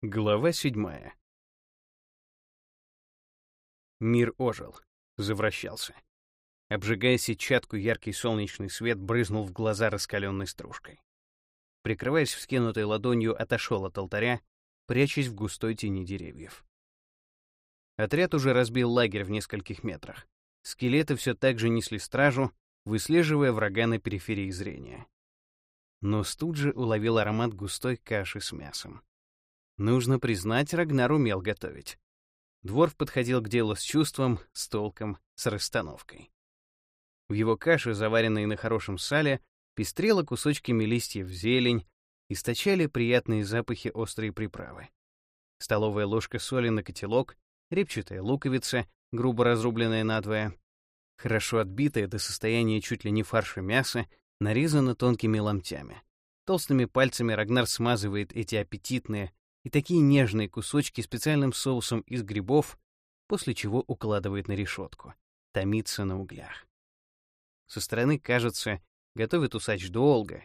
Глава седьмая. Мир ожил, завращался. Обжигая сетчатку, яркий солнечный свет брызнул в глаза раскаленной стружкой. Прикрываясь вскинутой ладонью, отошел от алтаря, прячась в густой тени деревьев. Отряд уже разбил лагерь в нескольких метрах. Скелеты все так же несли стражу, выслеживая врага на периферии зрения. Но тут же уловил аромат густой каши с мясом. Нужно признать, Рагнар умел готовить. Дворф подходил к делу с чувством, с толком, с расстановкой. В его каше, заваренной на хорошем сале, пестрело кусочками листьев зелень, источали приятные запахи острой приправы. Столовая ложка соли на котелок, репчатая луковица, грубо разрубленная надвое, хорошо отбитая до состояния чуть ли не фарша мяса, нарезана тонкими ломтями. Толстыми пальцами Рагнар смазывает эти аппетитные, и такие нежные кусочки специальным соусом из грибов, после чего укладывает на решетку. Томится на углях. Со стороны кажется, готовит усач долго,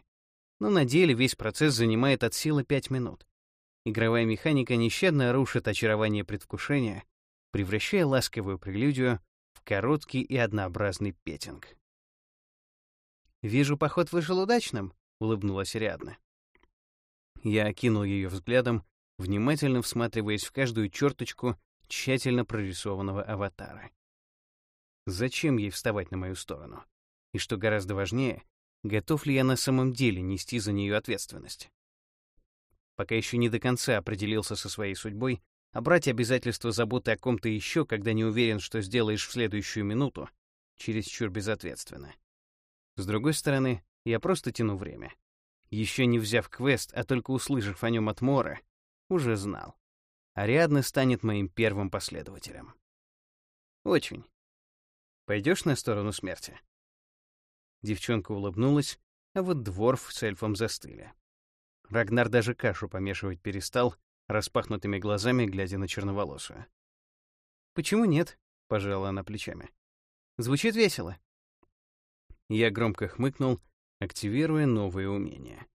но на деле весь процесс занимает от силы 5 минут. Игровая механика нещадно рушит очарование предвкушения, превращая ласковую прелюдию в короткий и однообразный петинг. «Вижу, поход вышел удачным», — улыбнулась Ариадна. Я окинул ее взглядом внимательно всматриваясь в каждую черточку тщательно прорисованного аватара. Зачем ей вставать на мою сторону? И что гораздо важнее, готов ли я на самом деле нести за нее ответственность? Пока еще не до конца определился со своей судьбой, а брать обязательства заботы о ком-то еще, когда не уверен, что сделаешь в следующую минуту, чересчур безответственно. С другой стороны, я просто тяну время. Еще не взяв квест, а только услышав о нем от Мора, уже знал. Ариадна станет моим первым последователем. Очень. Пойдешь на сторону смерти? Девчонка улыбнулась, а вот дворф с эльфом застыли. Рагнар даже кашу помешивать перестал, распахнутыми глазами глядя на черноволосую. «Почему нет?» — пожала она плечами. «Звучит весело». Я громко хмыкнул, активируя новые умения.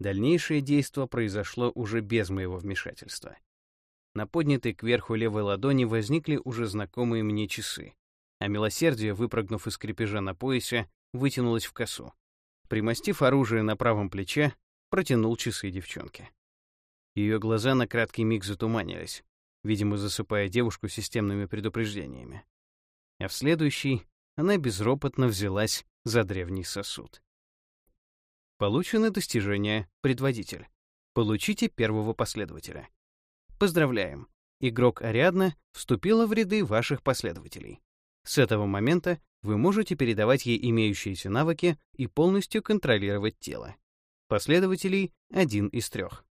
Дальнейшее действо произошло уже без моего вмешательства. На поднятой кверху левой ладони возникли уже знакомые мне часы, а милосердие, выпрыгнув из крепежа на поясе, вытянулось в косу. Примостив оружие на правом плече, протянул часы девчонке. Ее глаза на краткий миг затуманились, видимо, засыпая девушку системными предупреждениями. А в следующий она безропотно взялась за древний сосуд. Получено достижение «Предводитель». Получите первого последователя. Поздравляем! Игрок Ариадна вступила в ряды ваших последователей. С этого момента вы можете передавать ей имеющиеся навыки и полностью контролировать тело. Последователей — один из трех.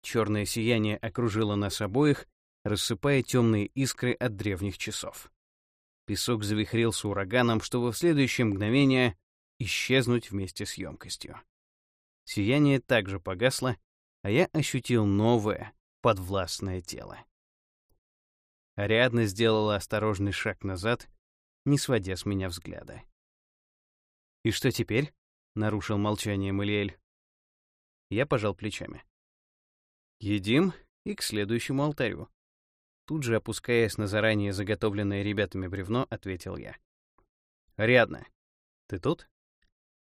Черное сияние окружило нас обоих, рассыпая темные искры от древних часов. Песок завихрился ураганом, чтобы в следующее мгновение исчезнуть вместе с емкостью. Сияние также погасло, а я ощутил новое, подвластное тело. Ариадна сделала осторожный шаг назад, не сводя с меня взгляда. «И что теперь?» — нарушил молчание Малиэль. Я пожал плечами. «Едим и к следующему алтарю». Тут же, опускаясь на заранее заготовленное ребятами бревно, ответил я. «Ариадна, ты тут?»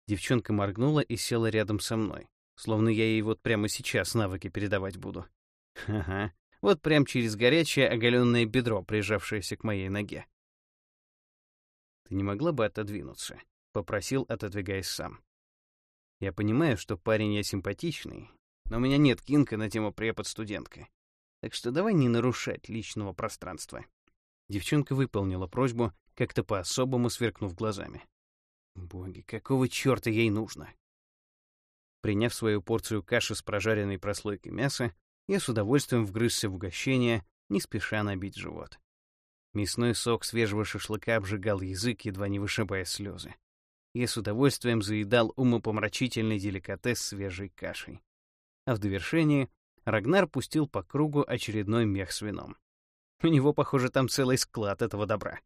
Девчонка моргнула и села рядом со мной, словно я ей вот прямо сейчас навыки передавать буду. Ага, вот прям через горячее оголенное бедро, прижавшееся к моей ноге. «Ты не могла бы отодвинуться?» — попросил, отодвигаясь сам. «Я понимаю, что парень я симпатичный, но у меня нет кинка на тему препод-студентка. Так что давай не нарушать личного пространства». Девчонка выполнила просьбу, как-то по-особому сверкнув глазами. Боги, какого черта ей нужно? Приняв свою порцию каши с прожаренной прослойкой мяса, я с удовольствием вгрызся в угощение, не спеша набить живот. Мясной сок свежего шашлыка обжигал язык, едва не вышибая слезы. Я с удовольствием заедал умопомрачительный деликатес свежей кашей. А в довершение Рагнар пустил по кругу очередной мех с вином. У него, похоже, там целый склад этого добра.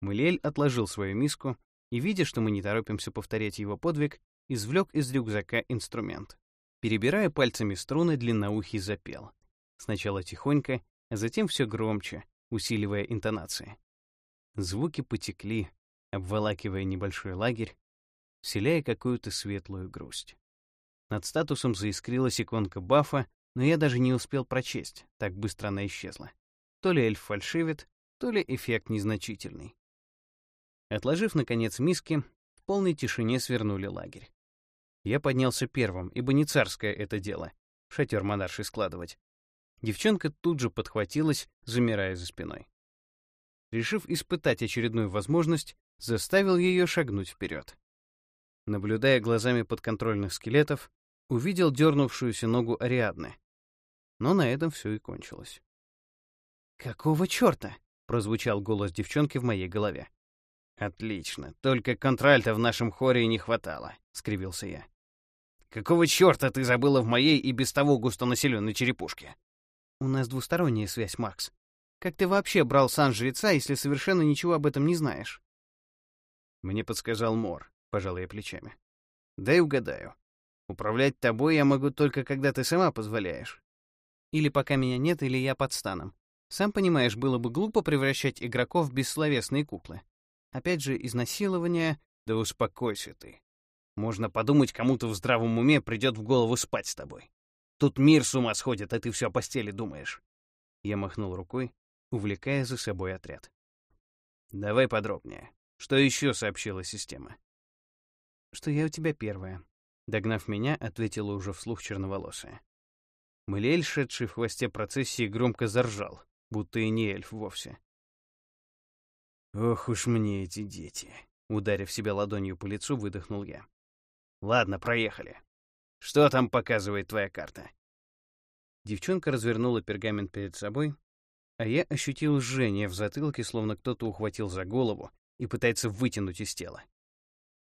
Мылель отложил свою миску и, видя, что мы не торопимся повторять его подвиг, извлек из рюкзака инструмент. Перебирая пальцами струны, длинноухий запел. Сначала тихонько, а затем все громче, усиливая интонации. Звуки потекли, обволакивая небольшой лагерь, вселяя какую-то светлую грусть. Над статусом заискрилась иконка бафа, но я даже не успел прочесть, так быстро она исчезла. То ли эльф фальшивит, то ли эффект незначительный. Отложив, наконец, миски, в полной тишине свернули лагерь. Я поднялся первым, ибо не царское это дело — шатер монарши складывать. Девчонка тут же подхватилась, замирая за спиной. Решив испытать очередную возможность, заставил ее шагнуть вперед. Наблюдая глазами подконтрольных скелетов, увидел дернувшуюся ногу Ариадны. Но на этом все и кончилось. «Какого черта?» — прозвучал голос девчонки в моей голове. «Отлично, только контральта в нашем хоре не хватало», — скривился я. Какого черта ты забыла в моей и без того густонаселенной черепушке? У нас двусторонняя связь, Макс. Как ты вообще брал сан жреца, если совершенно ничего об этом не знаешь? Мне подсказал Мор, пожал плечами. Дай угадаю. Управлять тобой я могу только, когда ты сама позволяешь. Или пока меня нет, или я под станом. Сам понимаешь, было бы глупо превращать игроков в бессловесные куклы. Опять же, изнасилование... Да успокойся ты. Можно подумать, кому-то в здравом уме придет в голову спать с тобой. Тут мир с ума сходит, а ты все о постели думаешь. Я махнул рукой, увлекая за собой отряд. Давай подробнее. Что еще сообщила система? Что я у тебя первая. Догнав меня, ответила уже вслух черноволосая. Мылель, шедший в хвосте процессии, громко заржал, будто и не эльф вовсе. «Ох уж мне эти дети!» Ударив себя ладонью по лицу, выдохнул я. Ладно, проехали. Что там показывает твоя карта? Девчонка развернула пергамент перед собой, а я ощутил жжение в затылке, словно кто-то ухватил за голову и пытается вытянуть из тела.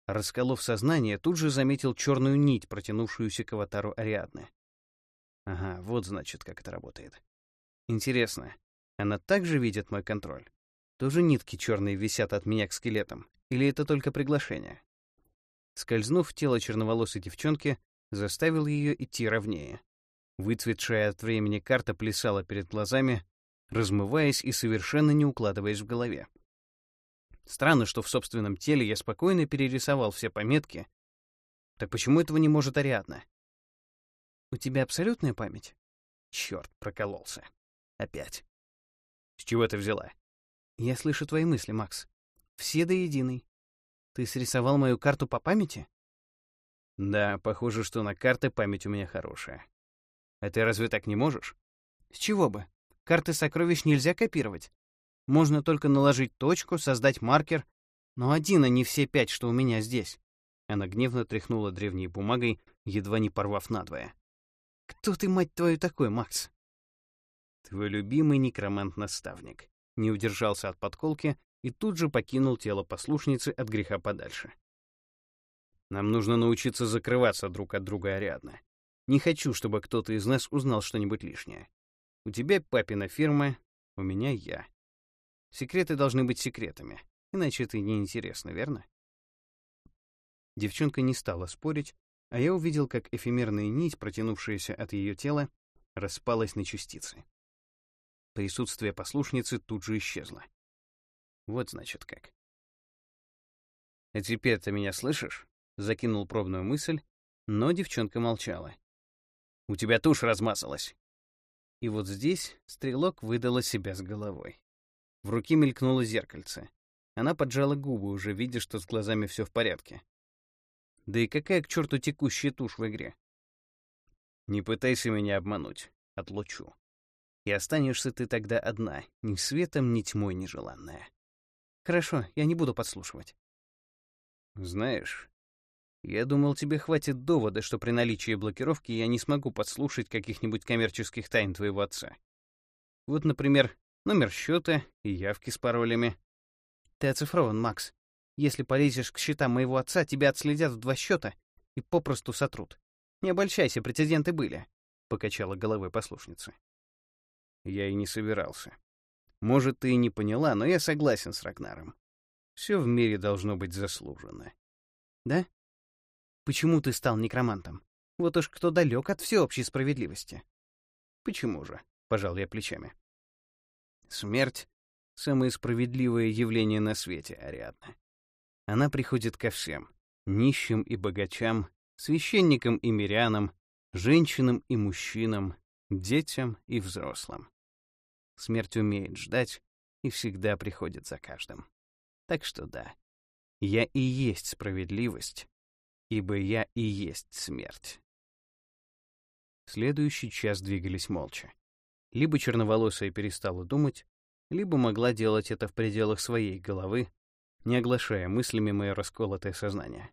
Расколов сознание, тут же заметил черную нить, протянувшуюся к аватару Ариадны. Ага, вот значит, как это работает. Интересно, она также видит мой контроль? Тоже нитки черные висят от меня к скелетам? Или это только приглашение? скользнув в тело черноволосой девчонки, заставил ее идти ровнее. Выцветшая от времени карта плясала перед глазами, размываясь и совершенно не укладываясь в голове. Странно, что в собственном теле я спокойно перерисовал все пометки. Так почему этого не может Ариадна? У тебя абсолютная память? Черт, прокололся. Опять. С чего ты взяла? Я слышу твои мысли, Макс. Все до единой. Ты срисовал мою карту по памяти? Да, похоже, что на карты память у меня хорошая. А ты разве так не можешь? С чего бы? Карты сокровищ нельзя копировать. Можно только наложить точку, создать маркер, но один, а не все пять, что у меня здесь. Она гневно тряхнула древней бумагой, едва не порвав надвое. «Кто ты, мать твою, такой, Макс?» «Твой любимый некромант-наставник». Не удержался от подколки и тут же покинул тело послушницы от греха подальше. Нам нужно научиться закрываться друг от друга Ариадна. Не хочу, чтобы кто-то из нас узнал что-нибудь лишнее. У тебя папина фирма, у меня я. Секреты должны быть секретами, иначе это неинтересно, верно? Девчонка не стала спорить, а я увидел, как эфемерная нить, протянувшаяся от ее тела, распалась на частицы. Присутствие послушницы тут же исчезло. Вот значит как. «А теперь ты меня слышишь?» — закинул пробную мысль, но девчонка молчала. «У тебя тушь размазалась». И вот здесь стрелок выдала себя с головой. В руке мелькнуло зеркальце. Она поджала губы, уже видя, что с глазами все в порядке. Да и какая к черту текущая тушь в игре? Не пытайся меня обмануть, отлучу. И останешься ты тогда одна, ни светом, ни тьмой нежеланная. Хорошо, я не буду подслушивать. Знаешь, я думал, тебе хватит довода, что при наличии блокировки я не смогу подслушать каких-нибудь коммерческих тайн твоего отца. Вот, например, номер счета и явки с паролями. Ты оцифрован, Макс. Если полезешь к счетам моего отца, тебя отследят в два счета и попросту сотрут. Не обольщайся, прецеденты были, — покачала головой послушница. Я и не собирался. Может, ты и не поняла, но я согласен с Рагнаром. Все в мире должно быть заслужено. Да? Почему ты стал некромантом? Вот уж кто далек от всеобщей справедливости. Почему же? Пожал я плечами. Смерть — самое справедливое явление на свете, Ариадна. Она приходит ко всем — нищим и богачам, священникам и мирянам, женщинам и мужчинам, детям и взрослым. Смерть умеет ждать и всегда приходит за каждым. Так что да, я и есть справедливость, ибо я и есть смерть. Следующий час двигались молча. Либо черноволосая перестала думать, либо могла делать это в пределах своей головы, не оглашая мыслями мое расколотое сознание.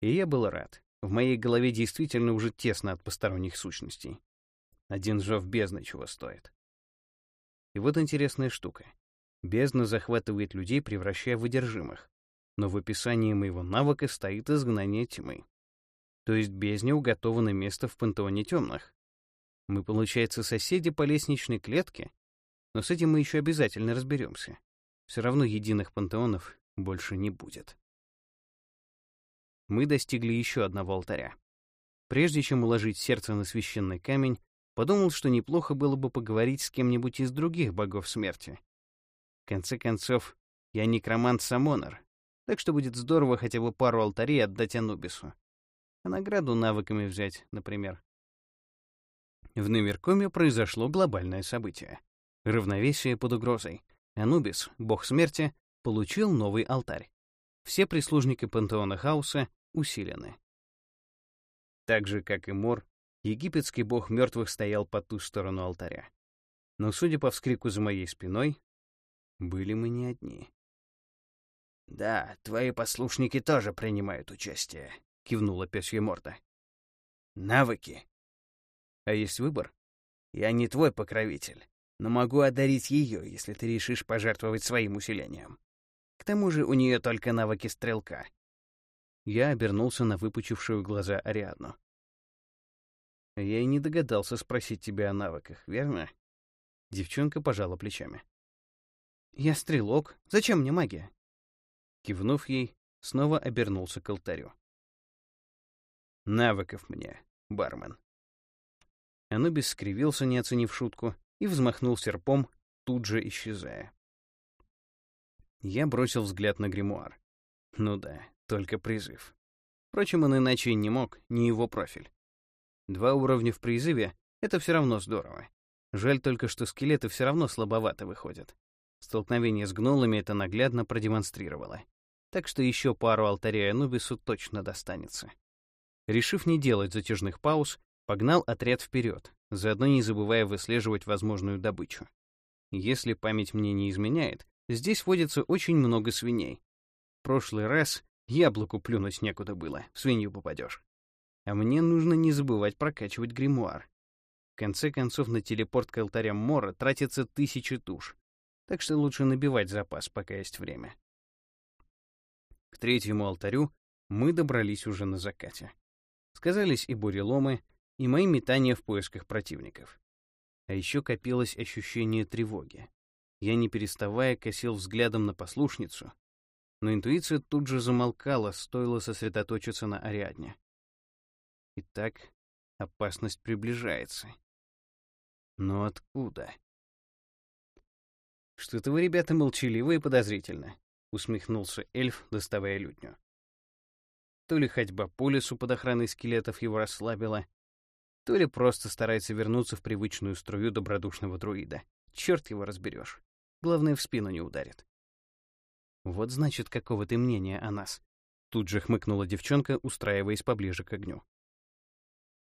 И я был рад. В моей голове действительно уже тесно от посторонних сущностей. Один жёв бездны чего стоит. И вот интересная штука. Бездна захватывает людей, превращая в одержимых. Но в описании моего навыка стоит изгнание тьмы. То есть бездне уготовано место в пантеоне темных. Мы, получается, соседи по лестничной клетке, но с этим мы еще обязательно разберемся. Все равно единых пантеонов больше не будет. Мы достигли еще одного алтаря. Прежде чем уложить сердце на священный камень, подумал, что неплохо было бы поговорить с кем-нибудь из других богов смерти. В конце концов, я некромант Самонер, так что будет здорово хотя бы пару алтарей отдать Анубису. А награду навыками взять, например. В Неверкоме произошло глобальное событие. Равновесие под угрозой. Анубис, бог смерти, получил новый алтарь. Все прислужники пантеона хаоса усилены. Так же, как и Мор, египетский бог мертвых стоял по ту сторону алтаря. Но, судя по вскрику за моей спиной, были мы не одни. «Да, твои послушники тоже принимают участие», — кивнула пёсья морда. «Навыки. А есть выбор? Я не твой покровитель, но могу одарить ее, если ты решишь пожертвовать своим усилением. К тому же у нее только навыки стрелка». Я обернулся на выпучившую глаза Ариадну. «Я и не догадался спросить тебя о навыках, верно?» Девчонка пожала плечами. «Я стрелок. Зачем мне магия?» Кивнув ей, снова обернулся к алтарю. «Навыков мне, бармен». Анубис скривился, не оценив шутку, и взмахнул серпом, тут же исчезая. Я бросил взгляд на гримуар. Ну да, только призыв. Впрочем, он иначе и не мог, не его профиль. Два уровня в призыве — это все равно здорово. Жаль только, что скелеты все равно слабовато выходят. Столкновение с гнолами это наглядно продемонстрировало так что еще пару алтарей Анубису точно достанется. Решив не делать затяжных пауз, погнал отряд вперед, заодно не забывая выслеживать возможную добычу. Если память мне не изменяет, здесь водится очень много свиней. В прошлый раз яблоку плюнуть некуда было, в свинью попадешь. А мне нужно не забывать прокачивать гримуар. В конце концов, на телепорт к алтарям Мора тратится тысячи туш, так что лучше набивать запас, пока есть время. К третьему алтарю мы добрались уже на закате. Сказались и буреломы, и мои метания в поисках противников. А еще копилось ощущение тревоги. Я, не переставая, косил взглядом на послушницу, но интуиция тут же замолкала, стоило сосредоточиться на Ариадне. Итак, опасность приближается. Но откуда? Что-то вы, ребята, молчаливы и подозрительно усмехнулся эльф, доставая лютню. То ли ходьба по лесу под охраной скелетов его расслабила, то ли просто старается вернуться в привычную струю добродушного друида. Черт его разберешь. Главное, в спину не ударит. Вот значит, какого ты мнения о нас. Тут же хмыкнула девчонка, устраиваясь поближе к огню.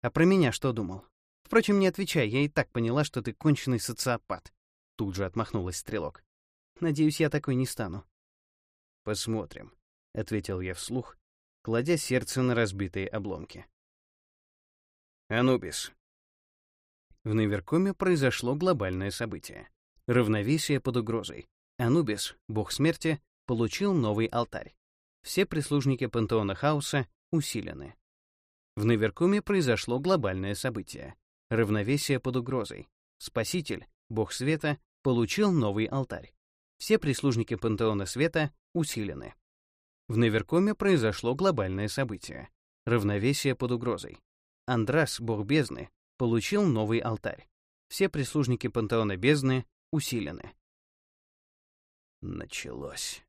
А про меня что думал? Впрочем, не отвечай, я и так поняла, что ты конченый социопат. Тут же отмахнулась стрелок. Надеюсь, я такой не стану. «Посмотрим», — ответил я вслух, кладя сердце на разбитые обломки. Анубис. В Неверкоме произошло глобальное событие. Равновесие под угрозой. Анубис, бог смерти, получил новый алтарь. Все прислужники пантеона хаоса усилены. В Неверкуме произошло глобальное событие. Равновесие под угрозой. Спаситель, бог света, получил новый алтарь. Все прислужники пантеона света усилены. В Неверкоме произошло глобальное событие — равновесие под угрозой. Андрас, бог бездны, получил новый алтарь. Все прислужники пантеона бездны усилены. Началось.